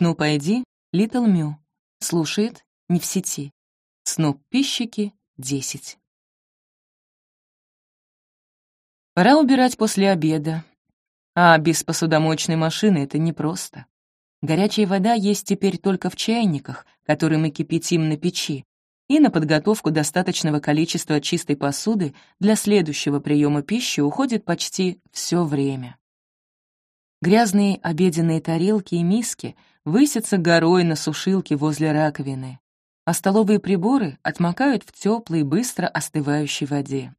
Снуп ID — Little Mew. Слушает, не в сети. Снуп пищики — 10. Пора убирать после обеда. А без посудомоечной машины это непросто. Горячая вода есть теперь только в чайниках, которые мы кипятим на печи, и на подготовку достаточного количества чистой посуды для следующего приема пищи уходит почти все время. Грязные обеденные тарелки и миски высятся горой на сушилке возле раковины, а столовые приборы отмокают в теплой, быстро остывающей воде.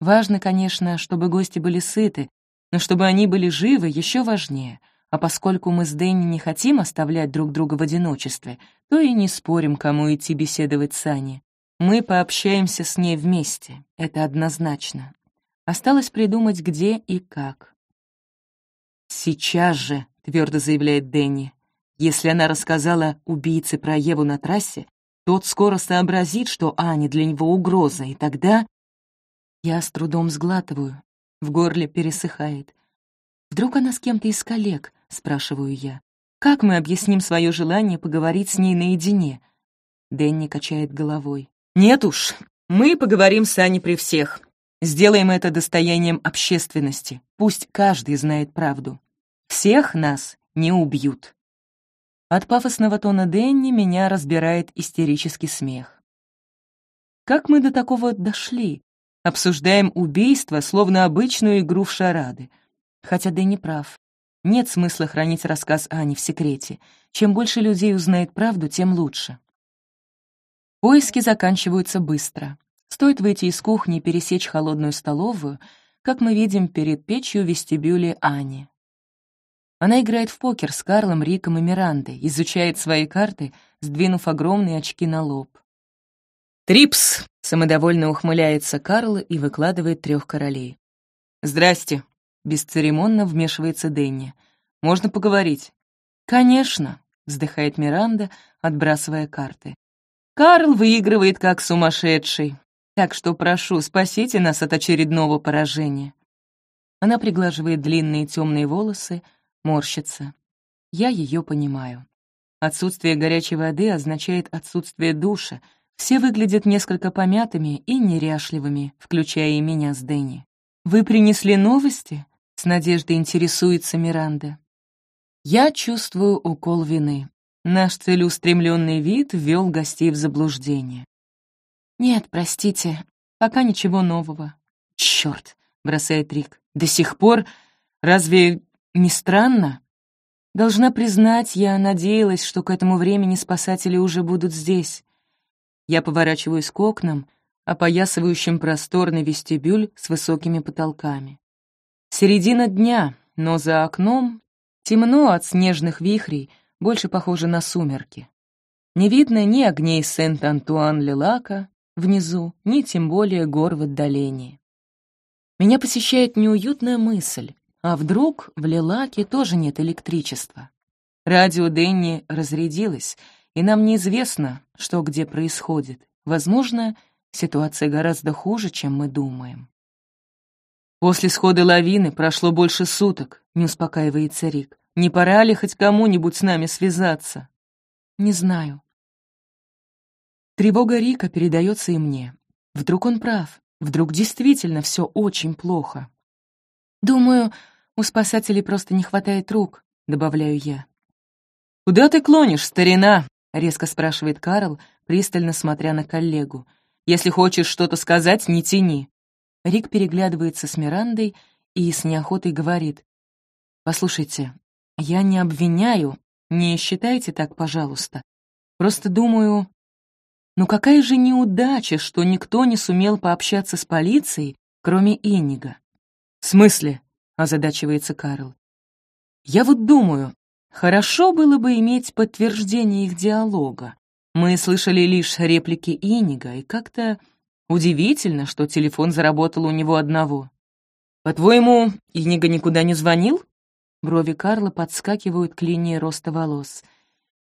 Важно, конечно, чтобы гости были сыты, но чтобы они были живы, еще важнее — а поскольку мы с Дэнни не хотим оставлять друг друга в одиночестве, то и не спорим, кому идти беседовать с Аней. Мы пообщаемся с ней вместе, это однозначно. Осталось придумать, где и как. «Сейчас же», — твердо заявляет Дэнни, «если она рассказала убийце про Еву на трассе, тот скоро сообразит, что Аня для него угроза, и тогда...» Я с трудом сглатываю, в горле пересыхает. Вдруг она с кем-то из коллег, — спрашиваю я. «Как мы объясним свое желание поговорить с ней наедине?» Дэнни качает головой. «Нет уж, мы поговорим с Аней при всех. Сделаем это достоянием общественности. Пусть каждый знает правду. Всех нас не убьют». От пафосного тона Дэнни меня разбирает истерический смех. Как мы до такого дошли? Обсуждаем убийство, словно обычную игру в шарады. Хотя Дэнни прав. Нет смысла хранить рассказ Ани в секрете. Чем больше людей узнает правду, тем лучше. Поиски заканчиваются быстро. Стоит выйти из кухни и пересечь холодную столовую, как мы видим перед печью в вестибюле Ани. Она играет в покер с Карлом, Риком и Мирандой, изучает свои карты, сдвинув огромные очки на лоб. «Трипс!» — самодовольно ухмыляется Карл и выкладывает трех королей. «Здрасте!» Бесцеремонно вмешивается Дэнни. «Можно поговорить?» «Конечно», — вздыхает Миранда, отбрасывая карты. «Карл выигрывает как сумасшедший, так что прошу, спасите нас от очередного поражения». Она приглаживает длинные темные волосы, морщится. Я ее понимаю. Отсутствие горячей воды означает отсутствие душа. Все выглядят несколько помятыми и неряшливыми, включая и меня с Дэнни. «Вы принесли новости?» С надеждой интересуется Миранда. Я чувствую укол вины. Наш целеустремленный вид ввел гостей в заблуждение. «Нет, простите, пока ничего нового». «Чёрт!» — бросает Рик. «До сих пор? Разве не странно?» Должна признать, я надеялась, что к этому времени спасатели уже будут здесь. Я поворачиваюсь к окнам, опоясывающим просторный вестибюль с высокими потолками. Середина дня, но за окном темно от снежных вихрей, больше похоже на сумерки. Не видно ни огней Сент-Антуан-Лелака внизу, ни тем более гор в отдалении. Меня посещает неуютная мысль, а вдруг в Лелаке тоже нет электричества? Радио Денни разрядилось, и нам неизвестно, что где происходит. Возможно, ситуация гораздо хуже, чем мы думаем. После схода лавины прошло больше суток, не успокаивается Рик. Не пора ли хоть кому-нибудь с нами связаться? Не знаю. Тревога Рика передается и мне. Вдруг он прав, вдруг действительно все очень плохо. Думаю, у спасателей просто не хватает рук, добавляю я. «Куда ты клонишь, старина?» — резко спрашивает Карл, пристально смотря на коллегу. «Если хочешь что-то сказать, не тяни». Рик переглядывается с Мирандой и с неохотой говорит. «Послушайте, я не обвиняю, не считайте так, пожалуйста. Просто думаю, ну какая же неудача, что никто не сумел пообщаться с полицией, кроме Иннига». «В смысле?» — озадачивается Карл. «Я вот думаю, хорошо было бы иметь подтверждение их диалога. Мы слышали лишь реплики Инига, и как-то Удивительно, что телефон заработал у него одного. «По-твоему, Инига никуда не звонил?» Брови Карла подскакивают к линии роста волос.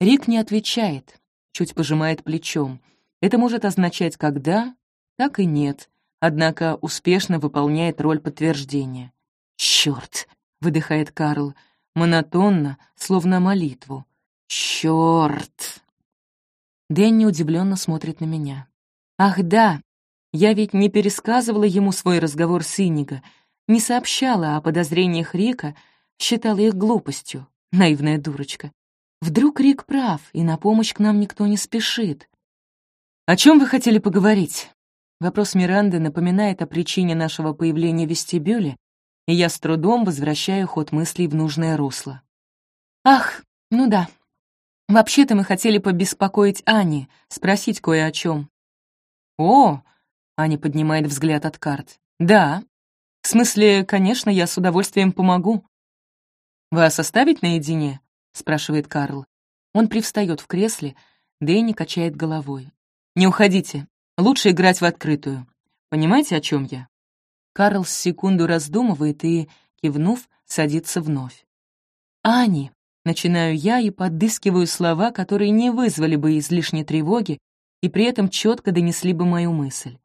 Рик не отвечает, чуть пожимает плечом. Это может означать как «да», так и «нет», однако успешно выполняет роль подтверждения. «Чёрт!» — выдыхает Карл, монотонно, словно молитву. Чёрт! Дэнни удивленно смотрит на меня. Ах да, я ведь не пересказывала ему свой разговор с Иниго, не сообщала о подозрениях Рика, считала их глупостью. Наивная дурочка. Вдруг Рик прав, и на помощь к нам никто не спешит. «О чем вы хотели поговорить?» Вопрос Миранды напоминает о причине нашего появления в вестибюле, и я с трудом возвращаю ход мыслей в нужное русло. «Ах, ну да. Вообще-то мы хотели побеспокоить Ани, спросить кое о чем. «О!» — Аня поднимает взгляд от карт. «Да. В смысле, конечно, я с удовольствием помогу». «Вас оставить наедине?» — спрашивает Карл. Он привстает в кресле, Дэнни качает головой. «Не уходите. Лучше играть в открытую. Понимаете, о чем я?» Карл секунду раздумывает и, кивнув, садится вновь. «Ани!» — начинаю я и подыскиваю слова, которые не вызвали бы излишней тревоги и при этом четко донесли бы мою мысль.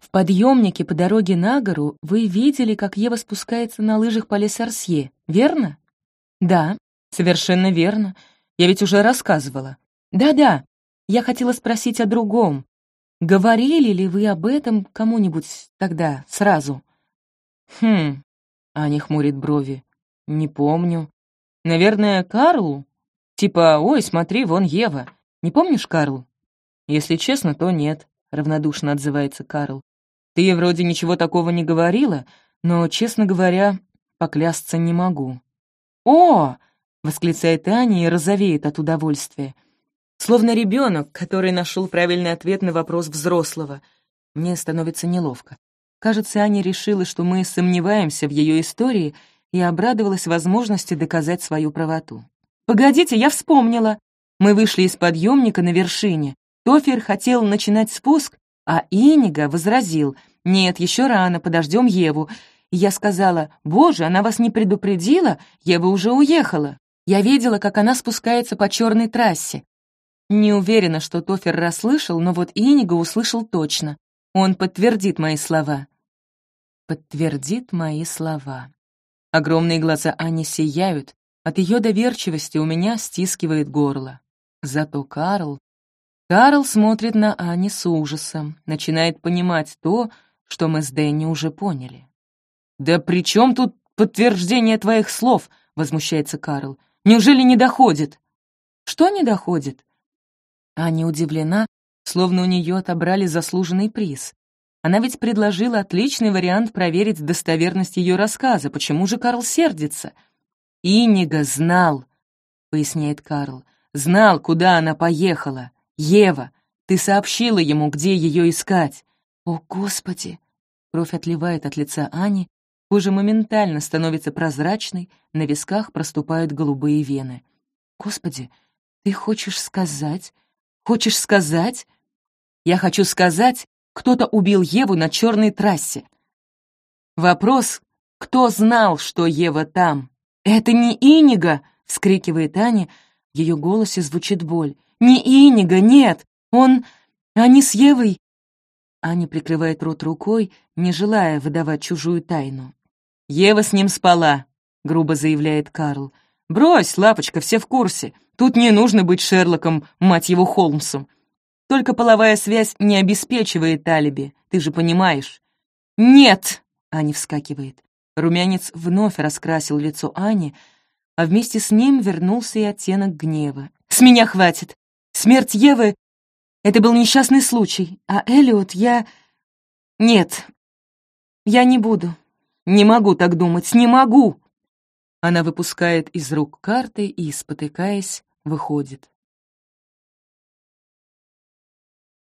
В подъемнике по дороге на гору вы видели, как Ева спускается на лыжах по Лесарсье, верно? Да, совершенно верно. Я ведь уже рассказывала. Да-да, я хотела спросить о другом. Говорили ли вы об этом кому-нибудь тогда, сразу? Хм, Аня хмурит брови. Не помню. Наверное, Карлу? Типа, ой, смотри, вон Ева. Не помнишь, Карл? Если честно, то нет, равнодушно отзывается Карл. Ты вроде ничего такого не говорила, но, честно говоря, поклясться не могу. «О!» — восклицает Аня и розовеет от удовольствия. Словно ребенок, который нашел правильный ответ на вопрос взрослого. Мне становится неловко. Кажется, Аня решила, что мы сомневаемся в ее истории и обрадовалась возможности доказать свою правоту. «Погодите, я вспомнила!» Мы вышли из подъемника на вершине. Тофер хотел начинать спуск, а Инига возразил, «Нет, еще рано, подождем Еву». Я сказала, «Боже, она вас не предупредила? Ева уже уехала». Я видела, как она спускается по черной трассе. Не уверена, что Тофер расслышал, но вот Иниго услышал точно. Он подтвердит мои слова. Подтвердит мои слова. Огромные глаза Ани сияют. От ее доверчивости у меня стискивает горло. Зато Карл... Карл смотрит на Ани с ужасом, начинает понимать то, что мы с Дэнни уже поняли. «Да при чем тут подтверждение твоих слов?» — возмущается Карл. «Неужели не доходит?» «Что не доходит?» Аня удивлена, словно у нее отобрали заслуженный приз. Она ведь предложила отличный вариант проверить достоверность ее рассказа. Почему же Карл сердится? «Инига знал», — поясняет Карл, — «знал, куда она поехала. Ева, ты сообщила ему, где ее искать». «О, Господи!» Кровь отливает от лица Ани, кожа моментально становится прозрачной, на висках проступают голубые вены. «Господи, ты хочешь сказать, Хочешь сказать? Я хочу сказать, кто-то убил Еву на черной трассе. Вопрос, кто знал, что Ева там? Это не Инига, вскрикивает Аня, в ее голосе звучит боль. Не Инига, нет, он... Они с Евой... Аня прикрывает рот рукой, не желая выдавать чужую тайну. «Ева с ним спала», — грубо заявляет Карл. «Брось, лапочка, все в курсе. Тут не нужно быть Шерлоком, мать его, Холмсом. Только половая связь не обеспечивает алиби, ты же понимаешь. «Нет!» — Аня вскакивает. Румянец вновь раскрасил лицо Ани, а вместе с ним вернулся и оттенок гнева. «С меня хватит! Смерть Евы — это был несчастный случай, а Элиот я... Нет, я не буду. Не могу так думать, не могу!» Она выпускает из рук карты и, спотыкаясь, выходит.